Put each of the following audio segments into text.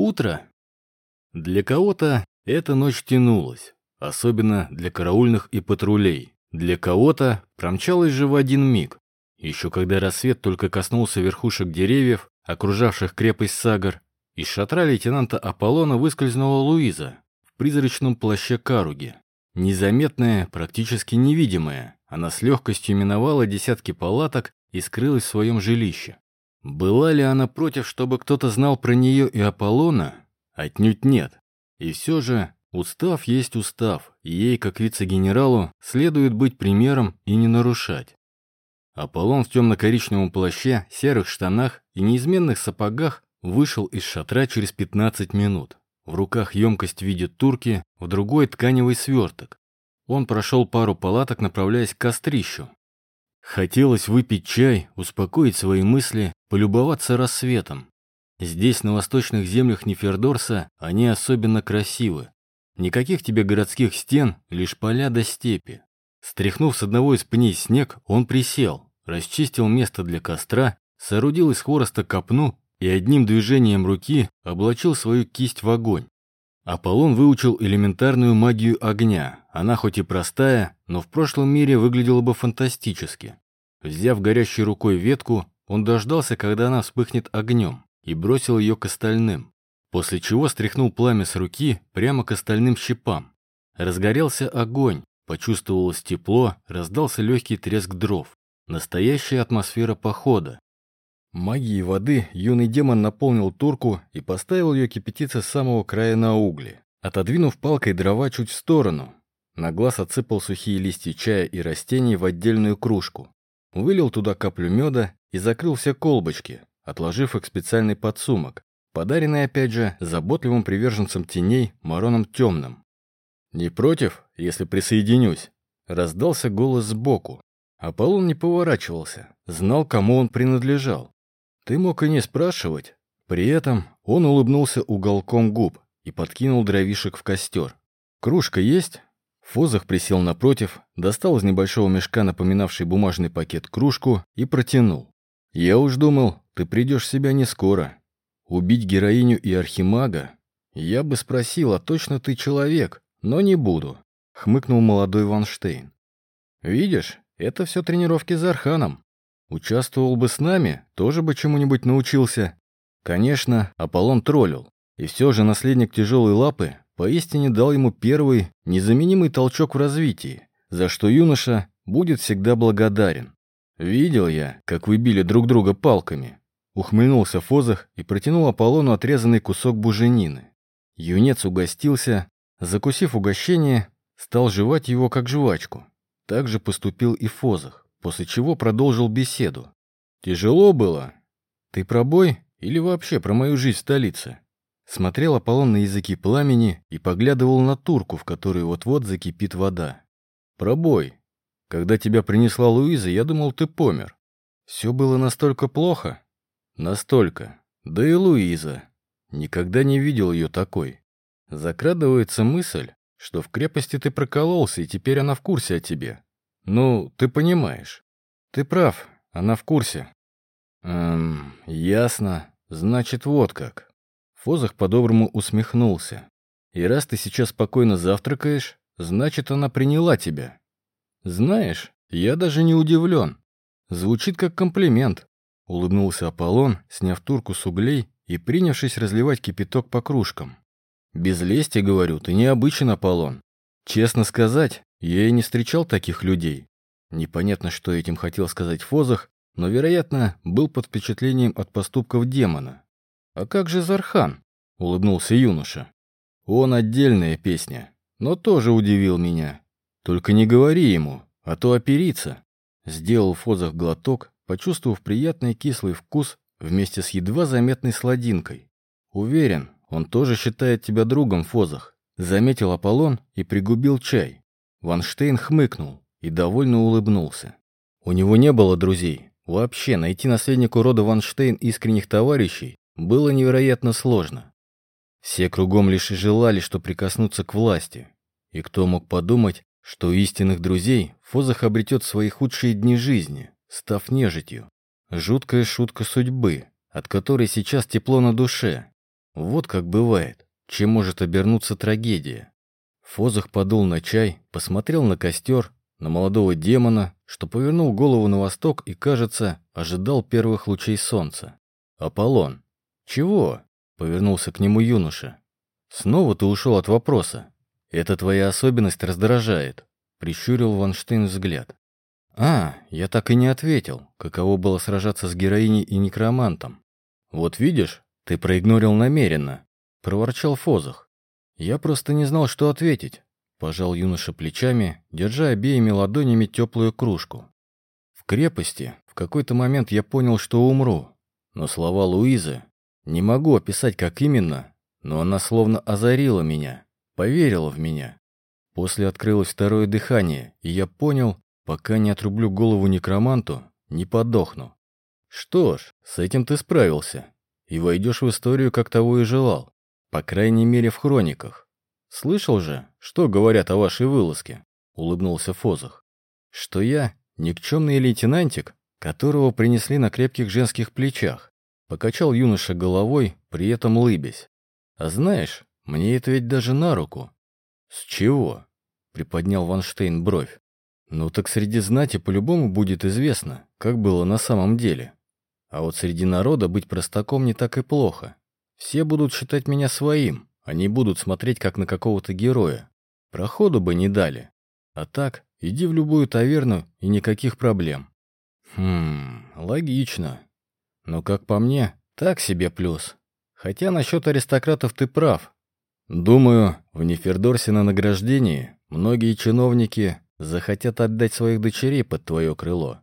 Утро. Для кого-то эта ночь тянулась, особенно для караульных и патрулей. Для кого-то промчалась же в один миг. Еще когда рассвет только коснулся верхушек деревьев, окружавших крепость Сагар, из шатра лейтенанта Аполлона выскользнула Луиза в призрачном плаще Каруги. Незаметная, практически невидимая, она с легкостью миновала десятки палаток и скрылась в своем жилище. Была ли она против, чтобы кто-то знал про нее и Аполлона? Отнюдь нет. И все же, устав есть устав, и ей, как вице-генералу, следует быть примером и не нарушать. Аполлон в темно-коричневом плаще, серых штанах и неизменных сапогах вышел из шатра через 15 минут. В руках емкость в виде турки, в другой тканевый сверток. Он прошел пару палаток, направляясь к кострищу, Хотелось выпить чай, успокоить свои мысли, полюбоваться рассветом. Здесь, на восточных землях Нефердорса, они особенно красивы. Никаких тебе городских стен, лишь поля до степи. Стряхнув с одного из пней снег, он присел, расчистил место для костра, соорудил из хвороста копну и одним движением руки облачил свою кисть в огонь. Аполлон выучил элементарную магию огня. Она хоть и простая, но в прошлом мире выглядела бы фантастически. Взяв горящей рукой ветку, он дождался, когда она вспыхнет огнем, и бросил ее к остальным, после чего стряхнул пламя с руки прямо к остальным щепам. Разгорелся огонь, почувствовалось тепло, раздался легкий треск дров. Настоящая атмосфера похода. Магией воды юный демон наполнил турку и поставил ее кипятиться с самого края на угли, отодвинув палкой дрова чуть в сторону. На глаз отсыпал сухие листья чая и растений в отдельную кружку. Вылил туда каплю меда и закрыл все колбочки, отложив их в специальный подсумок, подаренный опять же заботливым приверженцем теней Мароном Темным. «Не против, если присоединюсь?» Раздался голос сбоку. Аполлон не поворачивался, знал, кому он принадлежал. Ты мог и не спрашивать. При этом он улыбнулся уголком губ и подкинул дровишек в костер. «Кружка есть?» Фозах присел напротив, достал из небольшого мешка, напоминавший бумажный пакет, кружку и протянул. «Я уж думал, ты придешь себя не скоро. Убить героиню и архимага? Я бы спросил, а точно ты человек, но не буду», — хмыкнул молодой Ванштейн. «Видишь, это все тренировки за Арханом. Участвовал бы с нами, тоже бы чему-нибудь научился. Конечно, Аполлон троллил. И все же наследник тяжелой лапы поистине дал ему первый, незаменимый толчок в развитии, за что юноша будет всегда благодарен. «Видел я, как вы били друг друга палками», ухмыльнулся Фозах и протянул Аполлону отрезанный кусок буженины. Юнец угостился, закусив угощение, стал жевать его как жвачку. Так же поступил и Фозах после чего продолжил беседу. «Тяжело было? Ты про бой или вообще про мою жизнь в столице?» Смотрел Аполлон на языки пламени и поглядывал на турку, в которой вот-вот закипит вода. «Про бой. Когда тебя принесла Луиза, я думал, ты помер. Все было настолько плохо?» «Настолько. Да и Луиза. Никогда не видел ее такой. Закрадывается мысль, что в крепости ты прокололся, и теперь она в курсе о тебе. «Ну, ты понимаешь. Ты прав, она в курсе». «Эм, ясно. Значит, вот как». Фозах по-доброму усмехнулся. «И раз ты сейчас спокойно завтракаешь, значит, она приняла тебя. Знаешь, я даже не удивлен. Звучит как комплимент». Улыбнулся Аполлон, сняв турку с углей и принявшись разливать кипяток по кружкам. «Без лести, говорю, ты необычен, Аполлон. Честно сказать, я и не встречал таких людей. Непонятно, что этим хотел сказать Фозах, но, вероятно, был под впечатлением от поступков демона. «А как же Зархан?» — улыбнулся юноша. «Он отдельная песня, но тоже удивил меня. Только не говори ему, а то оперится». Сделал Фозах глоток, почувствовав приятный кислый вкус вместе с едва заметной сладинкой. «Уверен, он тоже считает тебя другом, Фозах», — заметил Аполлон и пригубил чай. Ванштейн хмыкнул и довольно улыбнулся. У него не было друзей. Вообще, найти наследнику рода Ванштейн искренних товарищей было невероятно сложно. Все кругом лишь и желали, что прикоснуться к власти. И кто мог подумать, что истинных друзей Фозах обретет свои худшие дни жизни, став нежитью. Жуткая шутка судьбы, от которой сейчас тепло на душе. Вот как бывает, чем может обернуться трагедия. Фозах подул на чай, посмотрел на костер, на молодого демона, что повернул голову на восток и, кажется, ожидал первых лучей солнца. «Аполлон!» «Чего?» — повернулся к нему юноша. «Снова ты ушел от вопроса. Это твоя особенность раздражает», — прищурил Ванштейн взгляд. «А, я так и не ответил, каково было сражаться с героиней и некромантом. Вот видишь, ты проигнорил намеренно», — проворчал Фозах. «Я просто не знал, что ответить», — пожал юноша плечами, держа обеими ладонями теплую кружку. В крепости в какой-то момент я понял, что умру, но слова Луизы не могу описать, как именно, но она словно озарила меня, поверила в меня. После открылось второе дыхание, и я понял, Пока не отрублю голову некроманту, не подохну. Что ж, с этим ты справился. И войдешь в историю, как того и желал. По крайней мере, в хрониках. Слышал же, что говорят о вашей вылазке? Улыбнулся Фозах. Что я никчемный лейтенантик, которого принесли на крепких женских плечах. Покачал юноша головой, при этом лыбясь. А знаешь, мне это ведь даже на руку. С чего? Приподнял Ванштейн бровь. Ну так среди знати по-любому будет известно, как было на самом деле. А вот среди народа быть простаком не так и плохо. Все будут считать меня своим, они будут смотреть как на какого-то героя. Проходу бы не дали. А так, иди в любую таверну и никаких проблем. Хм, логично. Но, как по мне, так себе плюс. Хотя насчет аристократов ты прав. Думаю, в Нефердорсе на награждении многие чиновники захотят отдать своих дочерей под твое крыло.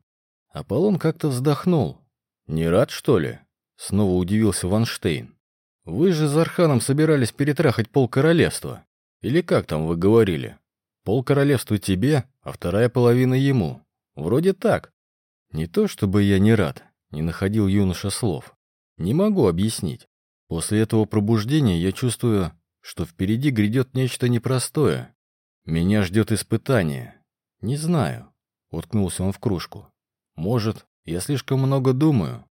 Аполлон как-то вздохнул. «Не рад, что ли?» Снова удивился Ванштейн. «Вы же с Арханом собирались перетрахать пол королевства. Или как там вы говорили? Пол королевства тебе, а вторая половина ему. Вроде так. Не то чтобы я не рад, не находил юноша слов. Не могу объяснить. После этого пробуждения я чувствую, что впереди грядет нечто непростое. Меня ждет испытание, «Не знаю», — уткнулся он в кружку. «Может, я слишком много думаю?»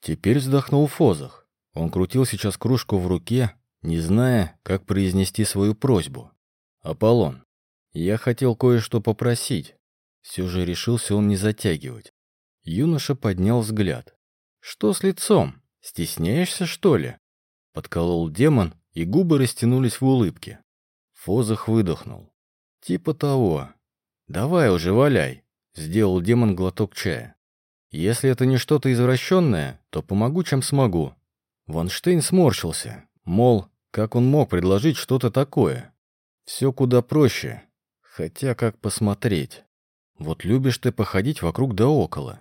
Теперь вздохнул Фозах. Он крутил сейчас кружку в руке, не зная, как произнести свою просьбу. «Аполлон, я хотел кое-что попросить». Все же решился он не затягивать. Юноша поднял взгляд. «Что с лицом? Стесняешься, что ли?» Подколол демон, и губы растянулись в улыбке. Фозах выдохнул. «Типа того. «Давай уже, валяй», — сделал демон глоток чая. «Если это не что-то извращенное, то помогу, чем смогу». Ванштейн сморщился, мол, как он мог предложить что-то такое? Все куда проще. Хотя как посмотреть? Вот любишь ты походить вокруг да около.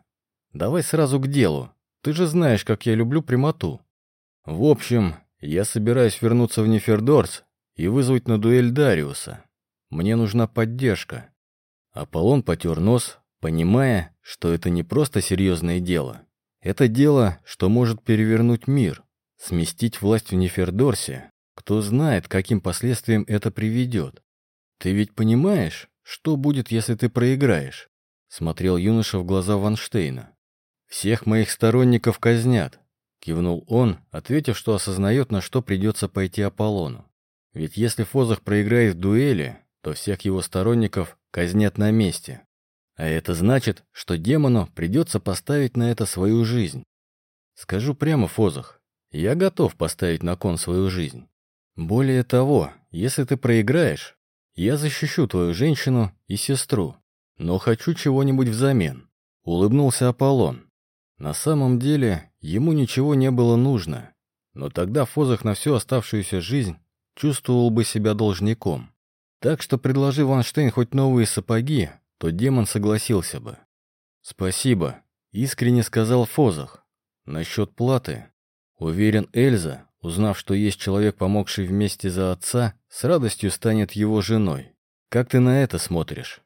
Давай сразу к делу. Ты же знаешь, как я люблю прямоту. В общем, я собираюсь вернуться в Нефердорс и вызвать на дуэль Дариуса. Мне нужна поддержка. Аполлон потер нос, понимая, что это не просто серьезное дело. Это дело, что может перевернуть мир, сместить власть в Нефердорсе. Кто знает, каким последствиям это приведет. Ты ведь понимаешь, что будет, если ты проиграешь? Смотрел юноша в глаза Ванштейна. «Всех моих сторонников казнят», — кивнул он, ответив, что осознает, на что придется пойти Аполлону. Ведь если Фозах проиграет в дуэли, то всех его сторонников казнят на месте. А это значит, что демону придется поставить на это свою жизнь. Скажу прямо, Фозах, я готов поставить на кон свою жизнь. Более того, если ты проиграешь, я защищу твою женщину и сестру, но хочу чего-нибудь взамен. Улыбнулся Аполлон. На самом деле, ему ничего не было нужно, но тогда Фозах на всю оставшуюся жизнь чувствовал бы себя должником. Так что предложи Ванштейн хоть новые сапоги, то демон согласился бы. «Спасибо», — искренне сказал Фозах. «Насчет платы. Уверен, Эльза, узнав, что есть человек, помогший вместе за отца, с радостью станет его женой. Как ты на это смотришь?»